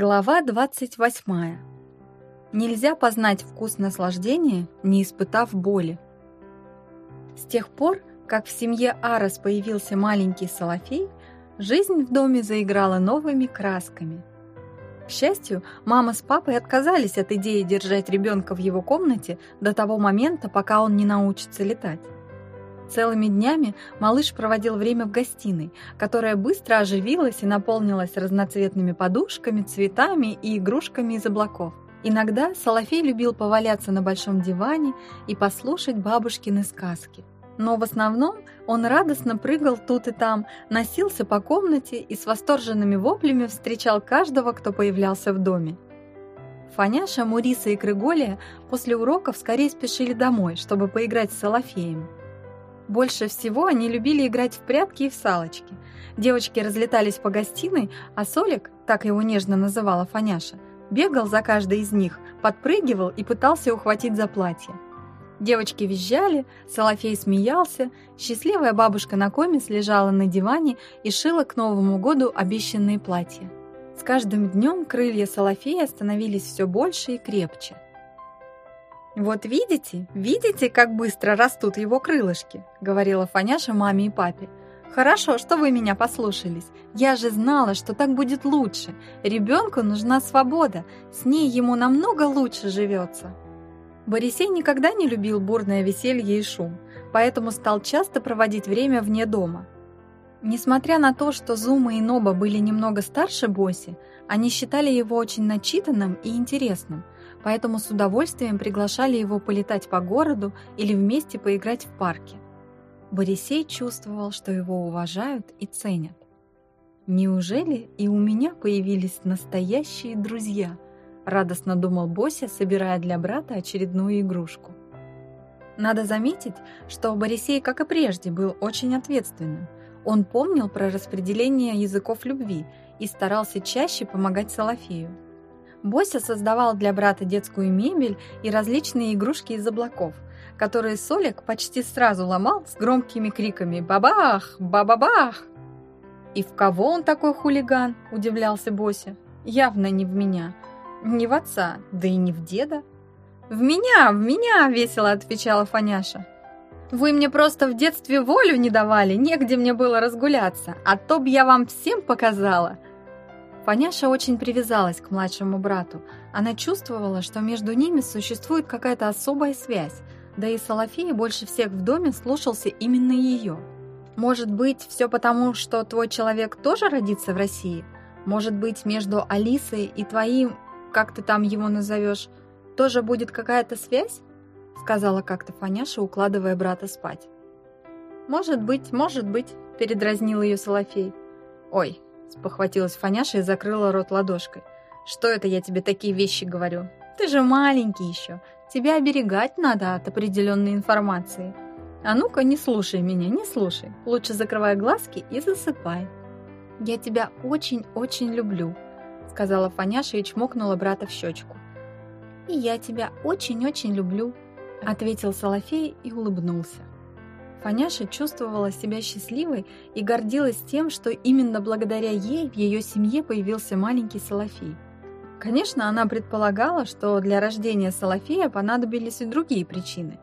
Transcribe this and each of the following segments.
Глава 28. Нельзя познать вкус наслаждения, не испытав боли. С тех пор, как в семье Арас появился маленький Солофей, жизнь в доме заиграла новыми красками. К счастью, мама с папой отказались от идеи держать ребенка в его комнате до того момента, пока он не научится летать. Целыми днями малыш проводил время в гостиной, которая быстро оживилась и наполнилась разноцветными подушками, цветами и игрушками из облаков. Иногда Солофей любил поваляться на большом диване и послушать бабушкины сказки. Но в основном он радостно прыгал тут и там, носился по комнате и с восторженными воплями встречал каждого, кто появлялся в доме. Фаняша, Муриса и Крыголия после уроков скорее спешили домой, чтобы поиграть с Солофеем. Больше всего они любили играть в прятки и в салочки. Девочки разлетались по гостиной, а Солик, так его нежно называла Фаняша, бегал за каждой из них, подпрыгивал и пытался ухватить за платье. Девочки визжали, Солофей смеялся, счастливая бабушка на комис лежала на диване и шила к Новому году обещанные платья. С каждым днем крылья Солофея становились все больше и крепче. «Вот видите, видите, как быстро растут его крылышки?» — говорила Фаняша маме и папе. «Хорошо, что вы меня послушались. Я же знала, что так будет лучше. Ребенку нужна свобода, с ней ему намного лучше живется». Борисей никогда не любил бурное веселье и шум, поэтому стал часто проводить время вне дома. Несмотря на то, что Зума и Ноба были немного старше Боси, они считали его очень начитанным и интересным – поэтому с удовольствием приглашали его полетать по городу или вместе поиграть в парке. Борисей чувствовал, что его уважают и ценят. «Неужели и у меня появились настоящие друзья?» – радостно думал Бося, собирая для брата очередную игрушку. Надо заметить, что Борисей, как и прежде, был очень ответственным. Он помнил про распределение языков любви и старался чаще помогать Салафею. Бося создавал для брата детскую мебель и различные игрушки из облаков, которые Солик почти сразу ломал с громкими криками «Бабах! Бабабах!». «И в кого он такой хулиган?» – удивлялся Бося. «Явно не в меня. Не в отца, да и не в деда». «В меня, в меня!» – весело отвечала Фаняша. «Вы мне просто в детстве волю не давали, негде мне было разгуляться, а то б я вам всем показала!» Фаняша очень привязалась к младшему брату. Она чувствовала, что между ними существует какая-то особая связь, да и Салафия больше всех в доме слушался именно ее. Может быть, все потому, что твой человек тоже родится в России? Может быть, между Алисой и твоим, как ты там его назовешь, тоже будет какая-то связь? Сказала как-то Фаняша, укладывая брата спать. «Может быть, может быть», – передразнил ее Салафей. «Ой, Спохватилась Фаняша и закрыла рот ладошкой. «Что это я тебе такие вещи говорю? Ты же маленький еще. Тебя оберегать надо от определенной информации. А ну-ка, не слушай меня, не слушай. Лучше закрывай глазки и засыпай». «Я тебя очень-очень люблю», — сказала Фаняша и чмокнула брата в щечку. «И я тебя очень-очень люблю», — ответил Солофей и улыбнулся. Фаняша чувствовала себя счастливой и гордилась тем, что именно благодаря ей в ее семье появился маленький Салафей. Конечно, она предполагала, что для рождения Салафея понадобились и другие причины.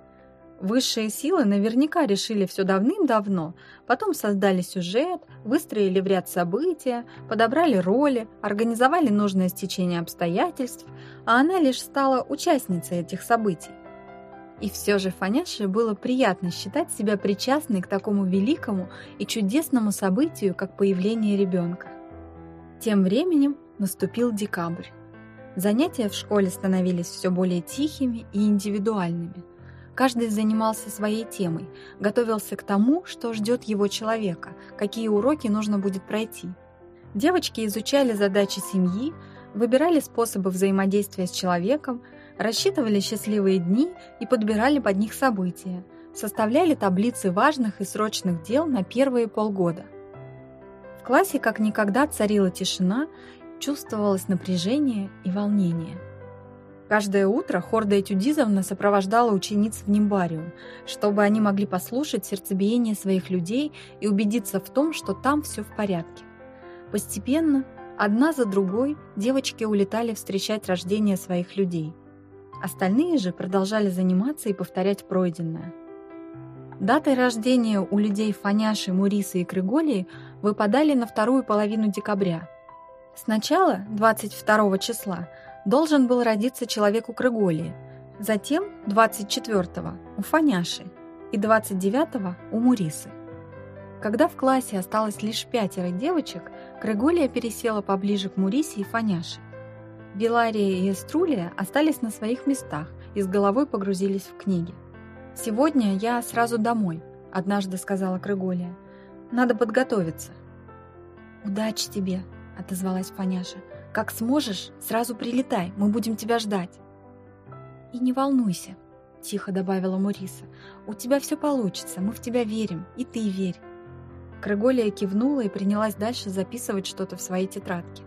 Высшие силы наверняка решили все давным-давно, потом создали сюжет, выстроили в ряд события, подобрали роли, организовали нужное стечение обстоятельств, а она лишь стала участницей этих событий. И все же Фаняше было приятно считать себя причастной к такому великому и чудесному событию, как появление ребенка. Тем временем наступил декабрь. Занятия в школе становились все более тихими и индивидуальными. Каждый занимался своей темой, готовился к тому, что ждет его человека, какие уроки нужно будет пройти. Девочки изучали задачи семьи, выбирали способы взаимодействия с человеком, рассчитывали счастливые дни и подбирали под них события, составляли таблицы важных и срочных дел на первые полгода. В классе как никогда царила тишина, чувствовалось напряжение и волнение. Каждое утро Хорда Этюдизовна сопровождала учениц в Нимбариум, чтобы они могли послушать сердцебиение своих людей и убедиться в том, что там все в порядке. Постепенно Одна за другой девочки улетали встречать рождение своих людей. Остальные же продолжали заниматься и повторять пройденное. Даты рождения у людей Фаняши, Мурисы и Крыголии выпадали на вторую половину декабря. Сначала, 22 числа, должен был родиться человек у Крыголии, затем 24 у Фаняши и 29 у Мурисы. Когда в классе осталось лишь пятеро девочек, Крыголия пересела поближе к Мурисе и Фаняше. Белария и Эструлия остались на своих местах и с головой погрузились в книги. «Сегодня я сразу домой», — однажды сказала Крыголия. «Надо подготовиться». «Удачи тебе», — отозвалась Фаняша. «Как сможешь, сразу прилетай, мы будем тебя ждать». «И не волнуйся», — тихо добавила Муриса. «У тебя все получится, мы в тебя верим, и ты верь». Крыголия кивнула и принялась дальше записывать что-то в своей тетрадке.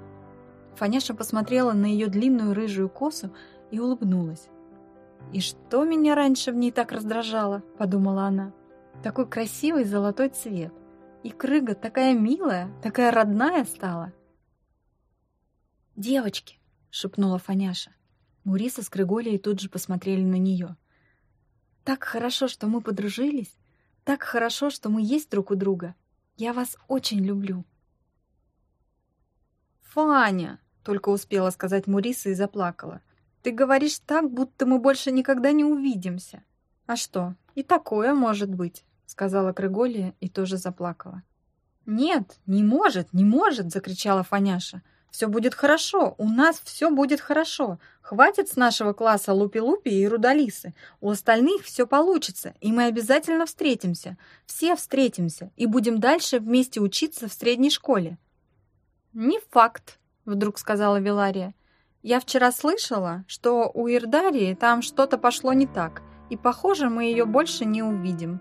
Фаняша посмотрела на ее длинную рыжую косу и улыбнулась. «И что меня раньше в ней так раздражало?» – подумала она. «Такой красивый золотой цвет. И крыга такая милая, такая родная стала». «Девочки!» – шепнула Фаняша. Муриса с Крыголией тут же посмотрели на нее. «Так хорошо, что мы подружились. Так хорошо, что мы есть друг у друга. Я вас очень люблю». «Фаня!» — только успела сказать Муриса и заплакала. «Ты говоришь так, будто мы больше никогда не увидимся». «А что, и такое может быть», — сказала Крыголия и тоже заплакала. «Нет, не может, не может!» — закричала Фаняша. «Все будет хорошо, у нас все будет хорошо. Хватит с нашего класса Лупи-Лупи и Рудалисы. У остальных все получится, и мы обязательно встретимся. Все встретимся и будем дальше вместе учиться в средней школе». «Не факт», — вдруг сказала Вилария. «Я вчера слышала, что у Ирдарии там что-то пошло не так, и, похоже, мы ее больше не увидим».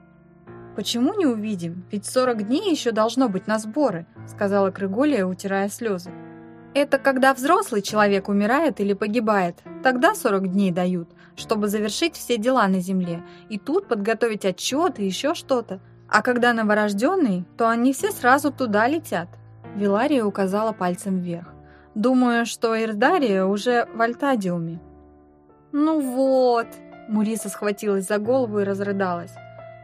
«Почему не увидим? Ведь сорок дней еще должно быть на сборы», — сказала Крыголия, утирая слезы. Это когда взрослый человек умирает или погибает. Тогда 40 дней дают, чтобы завершить все дела на земле. И тут подготовить отчет и еще что-то. А когда новорожденный, то они все сразу туда летят. Вилария указала пальцем вверх. Думаю, что Ирдария уже в Альтадиуме. «Ну вот!» Муриса схватилась за голову и разрыдалась.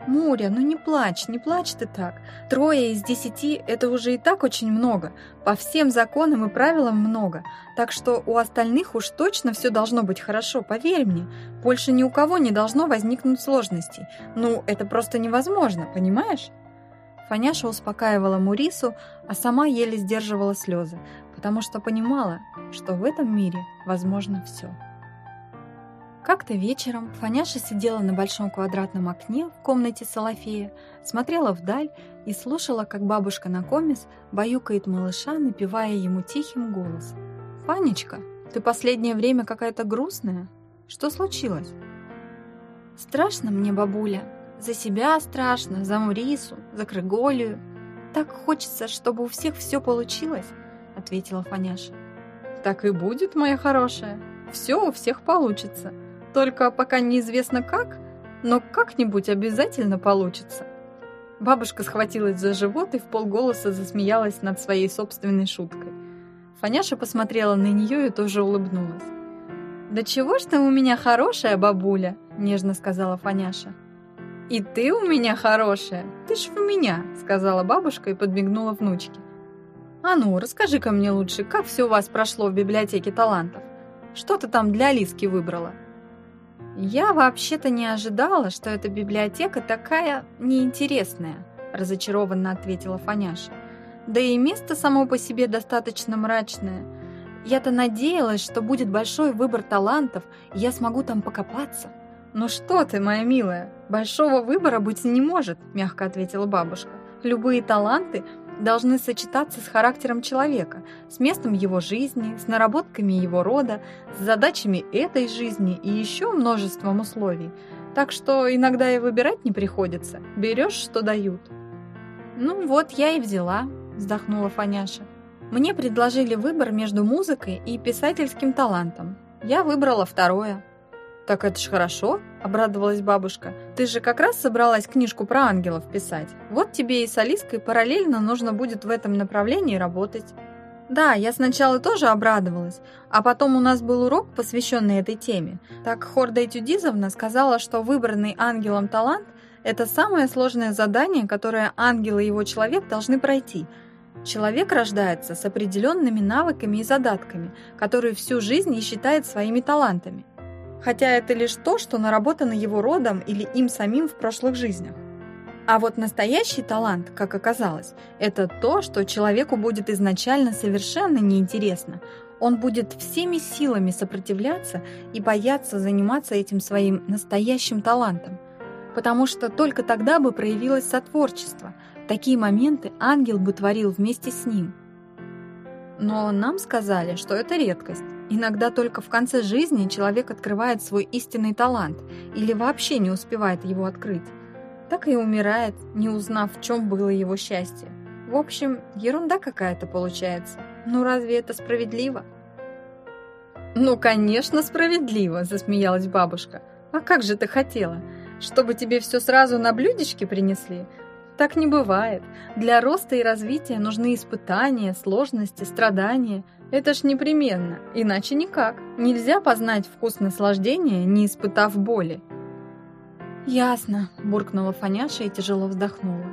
«Муря, ну не плачь, не плачь ты так. Трое из десяти – это уже и так очень много. По всем законам и правилам много. Так что у остальных уж точно все должно быть хорошо, поверь мне. Больше ни у кого не должно возникнуть сложностей. Ну, это просто невозможно, понимаешь?» Фаняша успокаивала Мурису, а сама еле сдерживала слезы, потому что понимала, что в этом мире возможно все. Как-то вечером Фаняша сидела на большом квадратном окне в комнате Салафея, смотрела вдаль и слушала, как бабушка Накомис баюкает малыша, напевая ему тихим голосом. «Фанечка, ты последнее время какая-то грустная? Что случилось?» «Страшно мне, бабуля. За себя страшно, за Мурису, за Крыголию. Так хочется, чтобы у всех все получилось», — ответила Фаняша. «Так и будет, моя хорошая. Все у всех получится», только пока неизвестно как, но как-нибудь обязательно получится. Бабушка схватилась за живот и в полголоса засмеялась над своей собственной шуткой. Фаняша посмотрела на нее и тоже улыбнулась. «Да чего ж ты у меня хорошая, бабуля?» – нежно сказала Фаняша. «И ты у меня хорошая, ты ж в меня», – сказала бабушка и подмигнула внучке. «А ну, расскажи-ка мне лучше, как все у вас прошло в библиотеке талантов? Что ты там для Алиски выбрала?» «Я вообще-то не ожидала, что эта библиотека такая неинтересная», разочарованно ответила Фаняша. «Да и место само по себе достаточно мрачное. Я-то надеялась, что будет большой выбор талантов, и я смогу там покопаться». «Ну что ты, моя милая, большого выбора быть не может», мягко ответила бабушка. «Любые таланты должны сочетаться с характером человека, с местом его жизни, с наработками его рода, с задачами этой жизни и еще множеством условий. Так что иногда и выбирать не приходится, берешь, что дают. «Ну вот я и взяла», – вздохнула Фаняша. «Мне предложили выбор между музыкой и писательским талантом. Я выбрала второе». «Так это ж хорошо», — обрадовалась бабушка. «Ты же как раз собралась книжку про ангелов писать. Вот тебе и с Алиской параллельно нужно будет в этом направлении работать». Да, я сначала тоже обрадовалась, а потом у нас был урок, посвященный этой теме. Так Хорда Этюдизовна сказала, что выбранный ангелом талант – это самое сложное задание, которое ангел и его человек должны пройти. Человек рождается с определенными навыками и задатками, которые всю жизнь и считает своими талантами. Хотя это лишь то, что наработано его родом или им самим в прошлых жизнях. А вот настоящий талант, как оказалось, это то, что человеку будет изначально совершенно неинтересно. Он будет всеми силами сопротивляться и бояться заниматься этим своим настоящим талантом. Потому что только тогда бы проявилось сотворчество. В такие моменты ангел бы творил вместе с ним. Но нам сказали, что это редкость. Иногда только в конце жизни человек открывает свой истинный талант или вообще не успевает его открыть так и умирает, не узнав, в чем было его счастье. В общем, ерунда какая-то получается. Ну разве это справедливо? «Ну, конечно, справедливо!» – засмеялась бабушка. «А как же ты хотела? Чтобы тебе все сразу на блюдечке принесли? Так не бывает. Для роста и развития нужны испытания, сложности, страдания. Это ж непременно, иначе никак. Нельзя познать вкус наслаждения, не испытав боли. «Ясно», – буркнула Фаняша и тяжело вздохнула.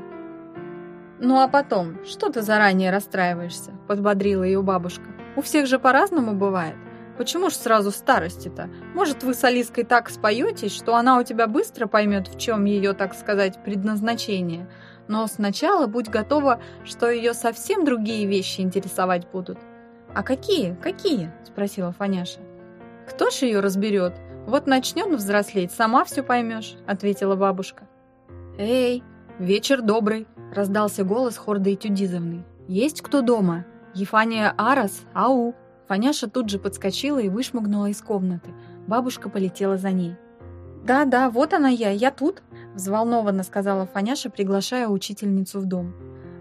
«Ну а потом, что ты заранее расстраиваешься?» – подбодрила ее бабушка. «У всех же по-разному бывает. Почему ж сразу старости-то? Может, вы с Алиской так споетесь, что она у тебя быстро поймет, в чем ее, так сказать, предназначение. Но сначала будь готова, что ее совсем другие вещи интересовать будут». «А какие? Какие?» – спросила Фаняша. «Кто ж ее разберет?» «Вот начнет взрослеть, сама все поймешь», — ответила бабушка. «Эй, вечер добрый», — раздался голос Хорды Этюдизовны. «Есть кто дома? Ефания Арас, ау!» Фаняша тут же подскочила и вышмыгнула из комнаты. Бабушка полетела за ней. «Да-да, вот она я, я тут», — взволнованно сказала Фаняша, приглашая учительницу в дом.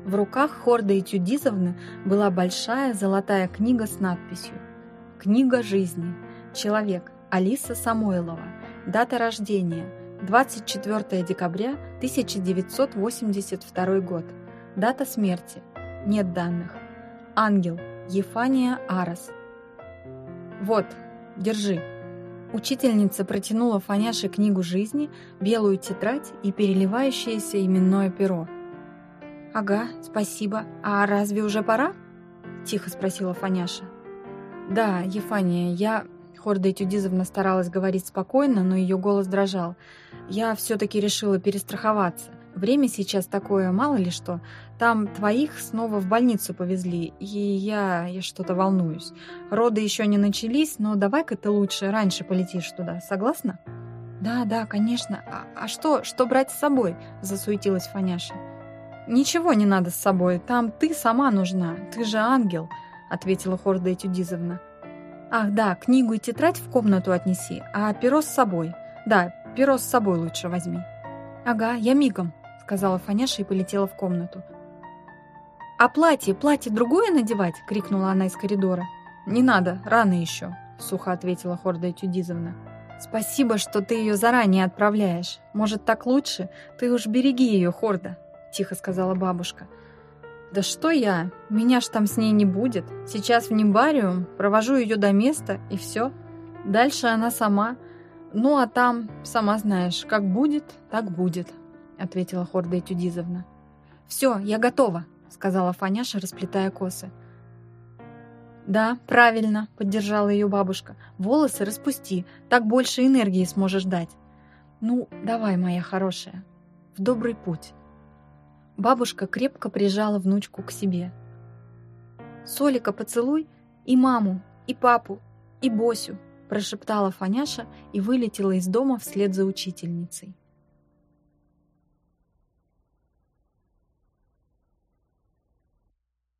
В руках Хорды Этюдизовны была большая золотая книга с надписью «Книга жизни. Человек. Алиса Самойлова. Дата рождения 24 декабря 1982 год. Дата смерти. Нет данных. Ангел. Ефания Арас. Вот, держи. Учительница протянула Фаняше книгу жизни, белую тетрадь и переливающееся именное перо. «Ага, спасибо. А разве уже пора?» – тихо спросила Фаняша. «Да, Ефания, я Хорда Этюдизовна старалась говорить спокойно, но ее голос дрожал. «Я все-таки решила перестраховаться. Время сейчас такое, мало ли что. Там твоих снова в больницу повезли, и я, я что-то волнуюсь. Роды еще не начались, но давай-ка ты лучше раньше полетишь туда. Согласна?» «Да, да, конечно. А, а что, что брать с собой?» – засуетилась Фаняша. «Ничего не надо с собой. Там ты сама нужна. Ты же ангел», – ответила Хорда Этюдизовна. Ах, да, книгу и тетрадь в комнату отнеси, а перо с собой. Да, перо с собой лучше возьми. Ага, я мигом, сказала Фаняша и полетела в комнату. «А платье, платье другое надевать?» — крикнула она из коридора. «Не надо, рано еще», — сухо ответила Хорда Тюдизовна. «Спасибо, что ты ее заранее отправляешь. Может, так лучше? Ты уж береги ее, Хорда», — тихо сказала бабушка. Да что я? Меня ж там с ней не будет. Сейчас в Нимбариум, провожу ее до места, и все. Дальше она сама. Ну, а там, сама знаешь, как будет, так будет, ответила Хорда Этюдизовна. Все, я готова, сказала Фаняша, расплетая косы. «Да, правильно», — поддержала ее бабушка. «Волосы распусти, так больше энергии сможешь дать». «Ну, давай, моя хорошая, в добрый путь». Бабушка крепко прижала внучку к себе. «Солика поцелуй и маму, и папу, и Босю», прошептала Фаняша и вылетела из дома вслед за учительницей.